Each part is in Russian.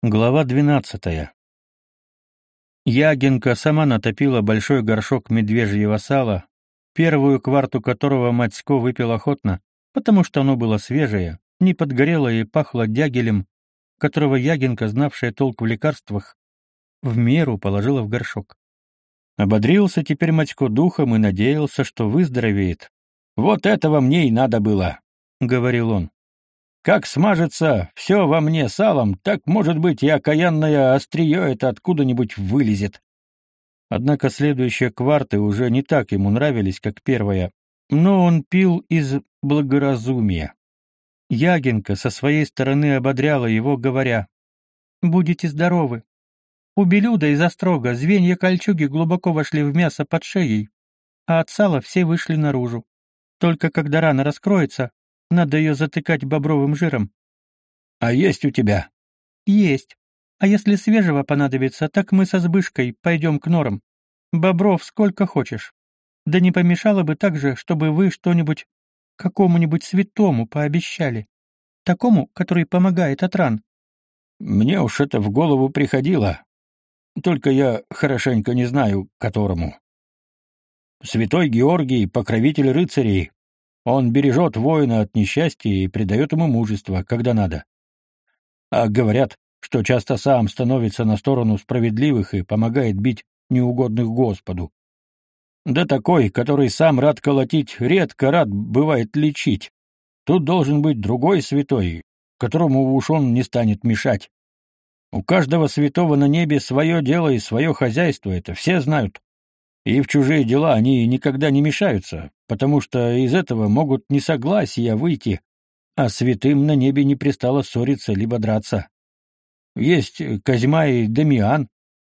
Глава двенадцатая. Ягинка сама натопила большой горшок медвежьего сала, первую кварту которого Матько выпил охотно, потому что оно было свежее, не подгорело и пахло дягелем, которого Ягинка, знавшая толк в лекарствах, в меру положила в горшок. Ободрился теперь Матько духом и надеялся, что выздоровеет. «Вот этого мне и надо было», — говорил он. Как смажется все во мне салом, так, может быть, и окаянное острие это откуда-нибудь вылезет. Однако следующие кварты уже не так ему нравились, как первая, но он пил из благоразумия. Ягинка со своей стороны ободряла его, говоря, «Будете здоровы. У Белюда из острога звенья кольчуги глубоко вошли в мясо под шеей, а от сала все вышли наружу. Только когда рана раскроется, надо ее затыкать бобровым жиром. А есть у тебя? Есть. А если свежего понадобится, так мы со Збышкой пойдем к норам. Бобров сколько хочешь. Да не помешало бы также, чтобы вы что-нибудь какому-нибудь святому пообещали. Такому, который помогает от ран. Мне уж это в голову приходило. Только я хорошенько не знаю, которому. Святой Георгий, покровитель рыцарей, он бережет воина от несчастья и придает ему мужество, когда надо. А говорят, что часто сам становится на сторону справедливых и помогает бить неугодных Господу. Да такой, который сам рад колотить, редко рад бывает лечить. Тут должен быть другой святой, которому уж он не станет мешать. У каждого святого на небе свое дело и свое хозяйство, это все знают и в чужие дела они никогда не мешаются, потому что из этого могут несогласия выйти, а святым на небе не пристало ссориться либо драться. Есть Козьма и Дамиан,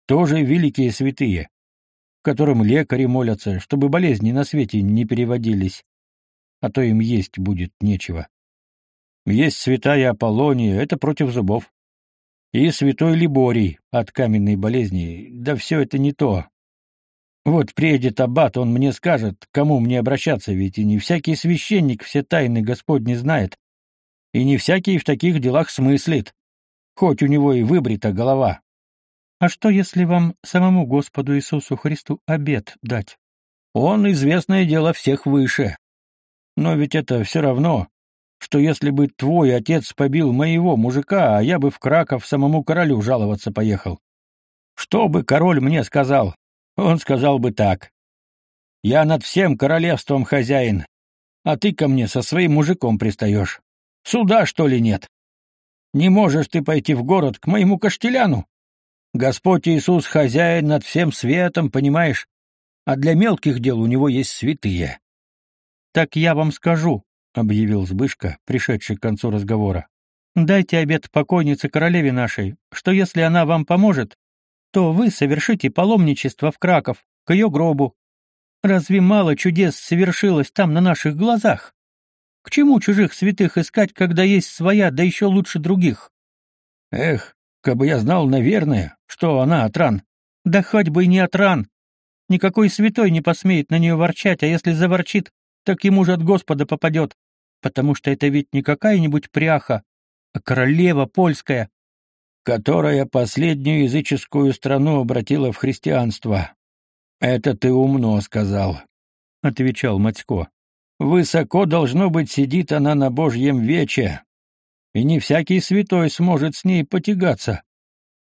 тоже великие святые, которым лекари молятся, чтобы болезни на свете не переводились, а то им есть будет нечего. Есть святая Аполлония, это против зубов. И святой Либорий от каменной болезни, да все это не то, вот приедет аббат, он мне скажет, кому мне обращаться, ведь и не всякий священник все тайны Господни знает, и не всякий в таких делах смыслит, хоть у него и выбрита голова. А что, если вам самому Господу Иисусу Христу обет дать? Он, известное дело, всех выше. Но ведь это все равно, что если бы твой отец побил моего мужика, а я бы в Краков самому королю жаловаться поехал. Что бы король мне сказал? Он сказал бы так. «Я над всем королевством хозяин, а ты ко мне со своим мужиком пристаешь. Суда, что ли, нет? Не можешь ты пойти в город к моему каштеляну? Господь Иисус хозяин над всем светом, понимаешь? А для мелких дел у него есть святые». «Так я вам скажу», — объявил Збышка, пришедший к концу разговора. «Дайте обет покойнице королеве нашей, что если она вам поможет, то вы совершите паломничество в Краков, к ее гробу. Разве мало чудес совершилось там на наших глазах? К чему чужих святых искать, когда есть своя, да еще лучше других? Эх, как бы я знал, наверное, что она от ран. Да хоть бы и не от ран. Никакой святой не посмеет на нее ворчать, а если заворчит, так ему же от Господа попадет, потому что это ведь не какая-нибудь пряха, а королева польская, которая последнюю языческую страну обратила в христианство. Это ты умно сказал, отвечал Матько. Высоко должно быть сидит она на Божьем вече, и не всякий святой сможет с ней потягаться.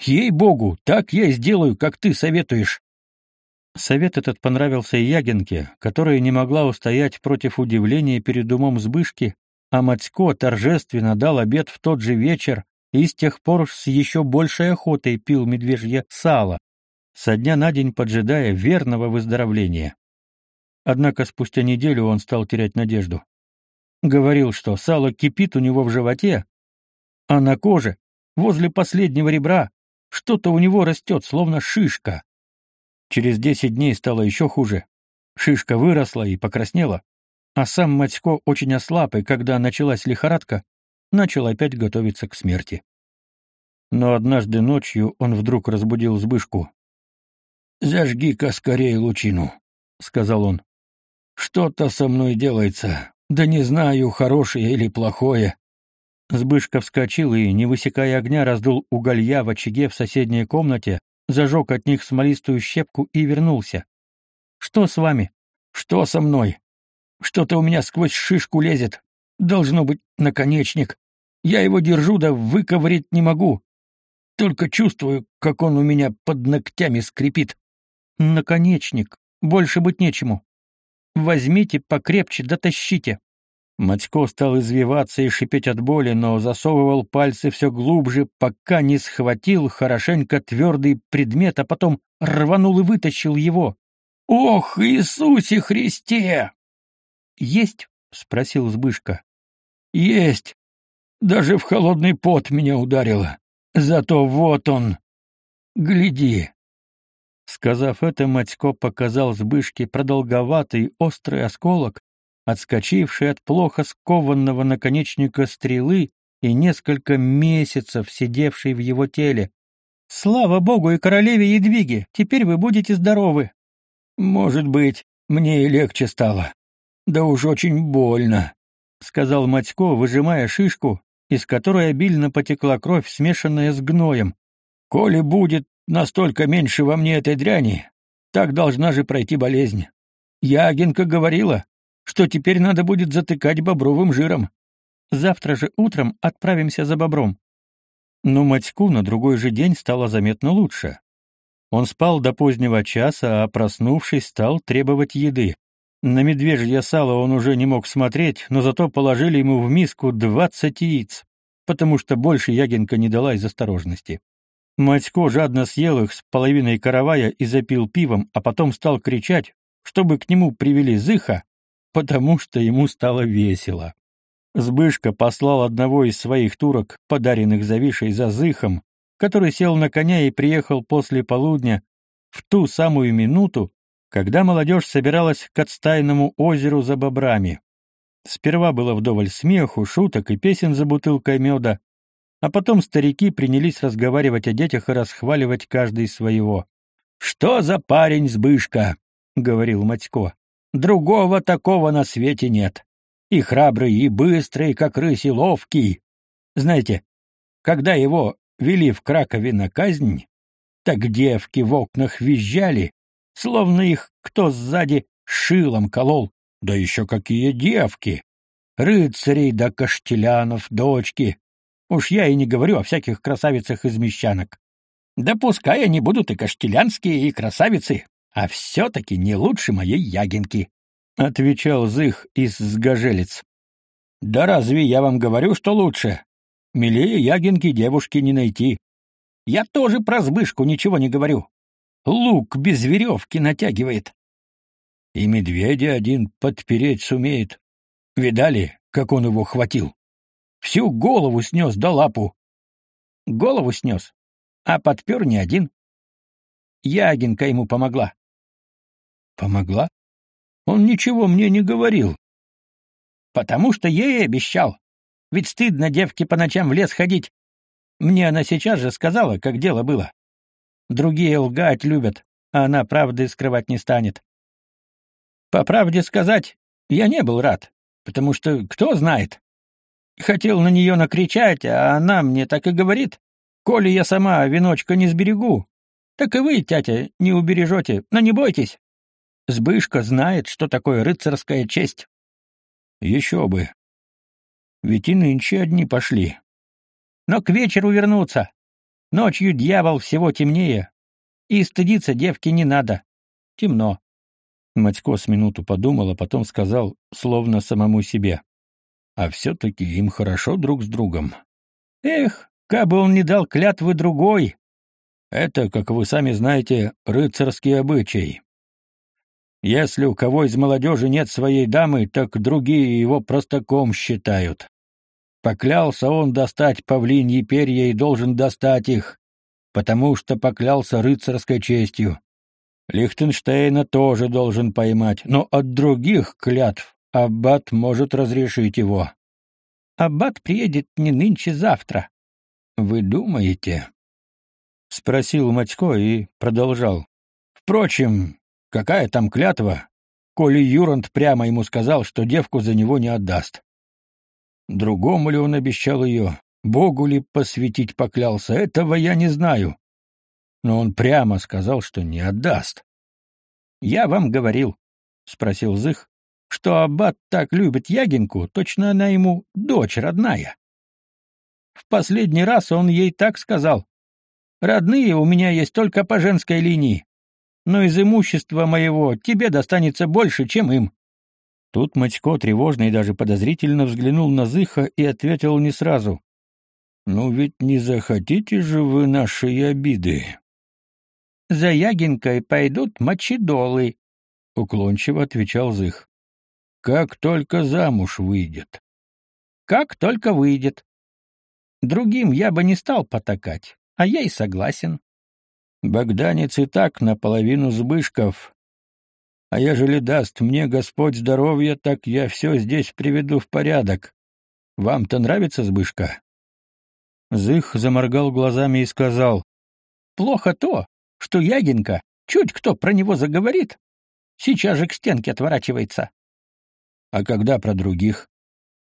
Ей-богу, так я и сделаю, как ты советуешь. Совет этот понравился и Ягинке, которая не могла устоять против удивления перед умом Збышки, а Матько торжественно дал обед в тот же вечер, и с тех пор с еще большей охотой пил медвежье сало, со дня на день поджидая верного выздоровления. Однако спустя неделю он стал терять надежду. Говорил, что сало кипит у него в животе, а на коже, возле последнего ребра, что-то у него растет, словно шишка. Через десять дней стало еще хуже. Шишка выросла и покраснела, а сам Матько очень ослаб, и когда началась лихорадка, начал опять готовиться к смерти. Но однажды ночью он вдруг разбудил Збышку. «Зажги-ка скорее лучину», — сказал он. «Что-то со мной делается, да не знаю, хорошее или плохое. Сбышка вскочил и, не высекая огня, раздул уголья в очаге в соседней комнате, зажег от них смолистую щепку и вернулся. «Что с вами?» «Что со мной? Что-то у меня сквозь шишку лезет. Должно быть наконечник. Я его держу, да выковырять не могу. Только чувствую, как он у меня под ногтями скрипит». «Наконечник. Больше быть нечему. Возьмите покрепче, дотащите». Матько стал извиваться и шипеть от боли, но засовывал пальцы все глубже, пока не схватил хорошенько твердый предмет, а потом рванул и вытащил его. «Ох, Иисусе Христе!» «Есть?» — спросил Збышка. «Есть. Даже в холодный пот меня ударило. Зато вот он. Гляди». Сказав это, Матько показал Збышке продолговатый острый осколок, отскочивший от плохо скованного наконечника стрелы и несколько месяцев сидевший в его теле. «Слава Богу и королеве Едвиге! Теперь вы будете здоровы!» «Может быть, мне и легче стало. Да уж очень больно», — сказал Матько, выжимая шишку, из которой обильно потекла кровь, смешанная с гноем. «Коли будет настолько меньше во мне этой дряни, так должна же пройти болезнь. Ягинка говорила, что теперь надо будет затыкать бобровым жиром. Завтра же утром отправимся за бобром. Но Матьку на другой же день стало заметно лучше. Он спал до позднего часа, а проснувшись, стал требовать еды. На медвежье сало он уже не мог смотреть, но зато положили ему в миску двадцать яиц, потому что больше Ягинка не дала из осторожности. Матько жадно съел их с половиной каравая и запил пивом, а потом стал кричать, чтобы к нему привели зыха, потому что ему стало весело. Сбышка послал одного из своих турок, подаренных Завишей за зыхом, который сел на коня и приехал после полудня в ту самую минуту, когда молодежь собиралась к отстайному озеру за бобрами. Сперва было вдоволь смеху, шуток и песен за бутылкой меда, а потом старики принялись разговаривать о детях и расхваливать каждый своего. «Что за парень Сбышка?» — говорил Матько. Другого такого на свете нет. И храбрый, и быстрый, как рысь, и ловкий. Знаете, когда его вели в Кракове на казнь, так девки в окнах визжали, словно их кто сзади шилом колол. Да еще какие девки! Рыцарей да каштелянов, дочки. Уж я и не говорю о всяких красавицах из мещанок. Да пускай они будут и каштелянские, и красавицы, а все-таки не лучше моей Ягинки», — отвечал Зых из Сгожелец. «Да разве я вам говорю, что лучше? Милее Ягинки девушки не найти. Я тоже про Збышку ничего не говорю. Лук без веревки натягивает. И медведя один подпереть сумеет. Видали, как он его хватил? Всю голову снес до лапу. Голову снес, а подпер не один. Ягинка ему помогла. Помогла? Он ничего мне не говорил. Потому что ей обещал. Ведь стыдно девке по ночам в лес ходить. Мне она сейчас же сказала, как дело было. Другие лгать любят, а она правды скрывать не станет. По правде сказать, я не был рад, потому что кто знает. Хотел на нее накричать, а она мне так и говорит. Коли я сама веночка не сберегу, так и вы, тятя, не убережете, но не бойтесь. Сбышка знает, что такое рыцарская честь. Еще бы. Ведь и нынче одни пошли. Но к вечеру вернуться. Ночью дьявол всего темнее. И стыдиться девки не надо. Темно. Матько с минуту подумал, а потом сказал, словно самому себе. А все-таки им хорошо друг с другом. Эх, кабы он не дал клятвы другой. Это, как вы сами знаете, рыцарский обычай. Если у кого из молодежи нет своей дамы, так другие его простаком считают. Поклялся он достать павлиньи перья и должен достать их, потому что поклялся рыцарской честью. Лихтенштейна тоже должен поймать, но от других клятв аббат может разрешить его. Аббат приедет не нынче, завтра. Вы думаете? спросил Матько и продолжал. Впрочем, Какая там клятва, коли Юрант прямо ему сказал, что девку за него не отдаст? Другому ли он обещал ее, Богу ли посвятить поклялся, этого я не знаю. Но он прямо сказал, что не отдаст. — Я вам говорил, — спросил Зых, — что аббат так любит Ягинку, точно она ему дочь родная. В последний раз он ей так сказал. «Родные у меня есть только по женской линии, но из имущества моего тебе достанется больше, чем им». Тут Матько тревожно и даже подозрительно взглянул на Зыха и ответил не сразу. «Ну ведь не захотите же вы нашей обиды?» «За Ягинкой пойдут мочидолы», — уклончиво отвечал Зых. «Как только замуж выйдет». «Как только выйдет. Другим я бы не стал потакать, а я и согласен. Богданец и так наполовину сбышков. А ежели даст мне Господь здоровье, так я все здесь приведу в порядок. Вам-то нравится сбышка?» Зых заморгал глазами и сказал, «Плохо то, что Ягинка, чуть кто про него заговорит, сейчас же к стенке отворачивается». «А когда про других?»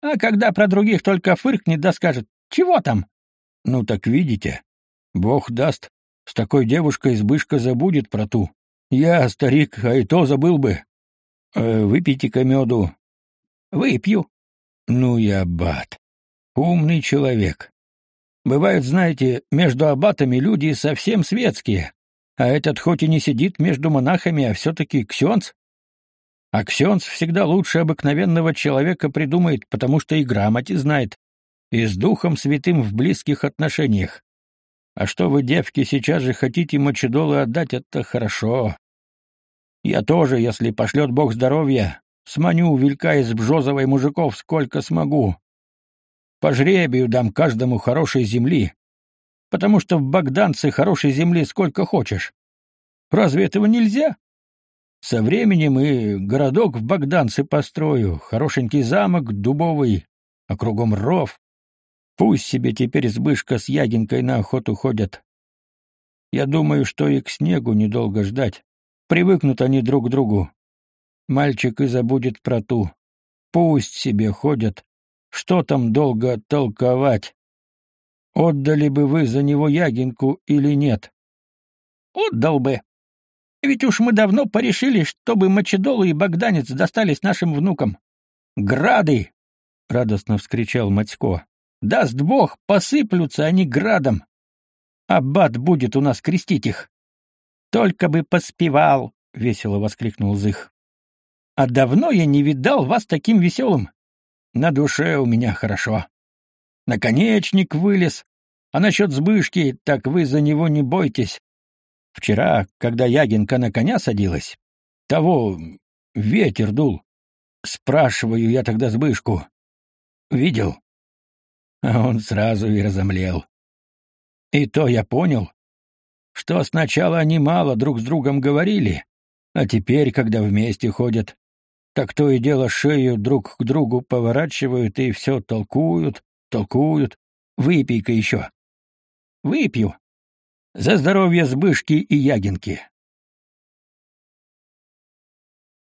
«А когда про других только фыркнет да скажет, чего там?» «Ну так видите, Бог даст, с такой девушкой избышка забудет про ту. Я, старик, а и то забыл бы. Э, Выпейте-ка меду». «Выпью». «Ну я аббат. Умный человек. Бывают, знаете, между аббатами люди совсем светские, а этот хоть и не сидит между монахами, а все-таки ксенц. А ксенц всегда лучше обыкновенного человека придумает, потому что и грамоте знает, и с Духом Святым в близких отношениях. А что вы, девки, сейчас же хотите мочедолы отдать, это хорошо. Я тоже, если пошлет Бог здоровья, сманю велька из Бжозовой мужиков сколько смогу. По жребию дам каждому хорошей земли, потому что в Богданце хорошей земли сколько хочешь. Разве этого нельзя? Со временем и городок в Богданце построю, хорошенький замок дубовый, а кругом ров. Пусть себе теперь Збышка с Ягинкой на охоту ходят. Я думаю, что и к снегу недолго ждать. Привыкнут они друг к другу. Мальчик и забудет про ту. Пусть себе ходят. Что там долго толковать? Отдали бы вы за него Ягинку или нет? Отдал бы. Ведь уж мы давно порешили, чтобы Мочедолу и Богданец достались нашим внукам. Грады! — радостно вскричал Мацько. Даст Бог, посыплются они градом. Аббат будет у нас крестить их. Только бы поспевал, — весело воскликнул Зых. А давно я не видал вас таким веселым. На душе у меня хорошо. Наконечник вылез, а насчет Збышки, так вы за него не бойтесь. Вчера, когда Ягенка на коня садилась, того ветер дул. Спрашиваю я тогда сбышку. Видел? А он сразу и разомлел. И то я понял, что сначала они мало друг с другом говорили, а теперь, когда вместе ходят, так то и дело шею друг к другу поворачивают и все толкуют, толкуют. Выпей-ка еще. Выпью. За здоровье Збышки и Ягинки.